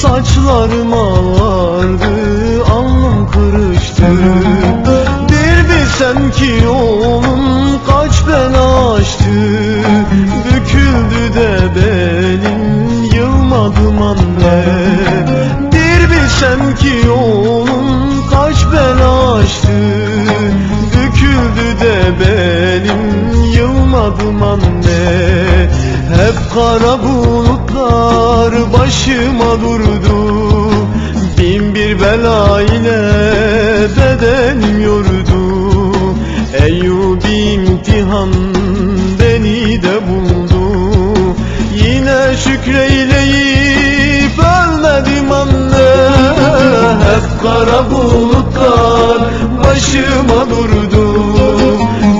Saçlarım ağardı Alnım kırıştı. Bir bilsem ki onun Kaç bela açtı Büküldü de benim Yılmadım anne. Bir bilsem ki onun Kaç bela açtı Büküldü de benim Yılmadım anne kara bulutlar başıma durdu. Bin bir bela ile bedenim yordu. Eyyubi imtihan beni de buldu. Yine şükreyleyip ölmedim anne. Hep kara bulutlar başıma durdu.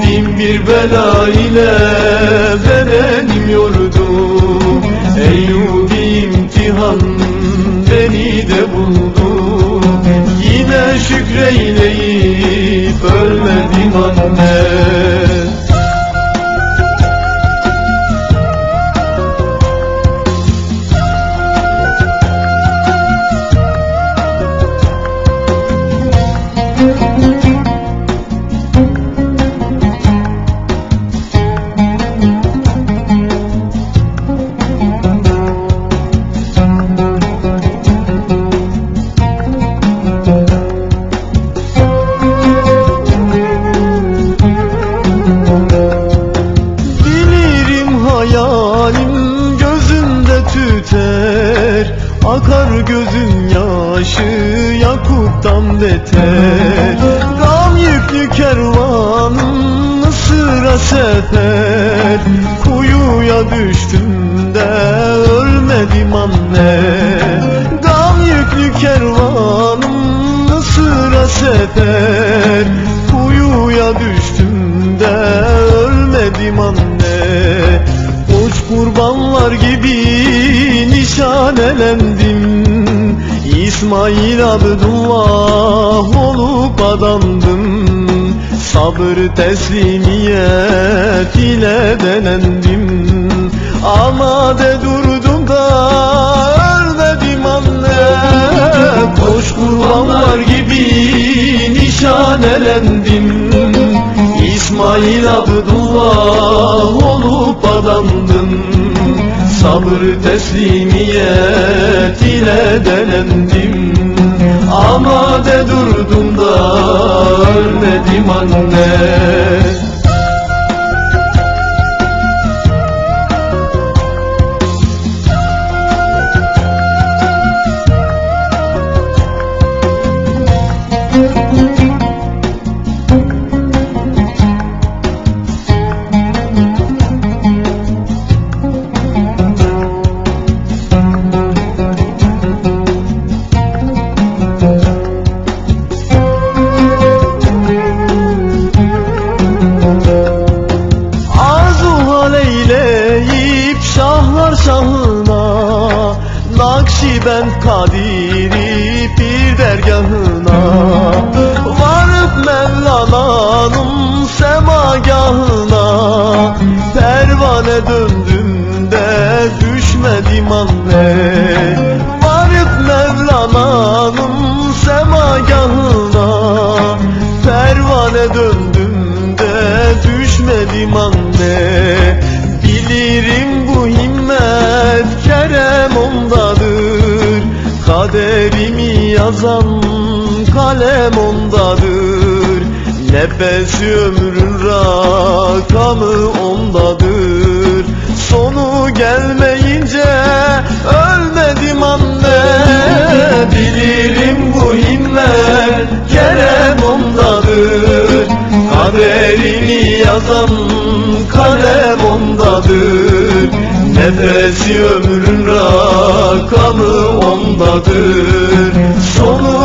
Bin bir bela ile bedenim yordu Eyyubi imtihan beni de buldu. Yine şükreyleyip ölmedim anne tüter Akar gözün yaşı yakuttan beter. Gam yüklü kervanım Mısır'a sefer. Kuyuya düştüm de ölmedim anne. Gam yüklü kervanım Mısır'a sefer. Kuyuya düştüm de ölmedim anne kurbanlar gibi nişanelendim. İsmail Abdullah olup adandım Sabır teslimiyet ile denendim. Amade durdum da ölmedim anne. Koş kurbanlar gibi nişanelendim. İsmail Abdullah olup adandım Sabır teslimiyet ile denendim Amade durdum da ölmedim anne Nakşibend Kadiri bir dergahına Varıp Mevlana'nın semagahına Pervane döndüm de düşmedim anne. Varıp Mevlana'nın semagahına Pervane döndüm de düşmedim anne. Bilirim bu himmet kerem ondadır Kaderimi yazan kalem ondadır. Nefesi ömrün rakamı ondadır. Sonu gelmeyince ölmedim anne. Bilirim bu himmet kerem ondadır. Kaderimi yazan kalem ondadır Nefesi ömrün rakamı ondadır. Sonu